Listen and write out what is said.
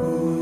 Oh.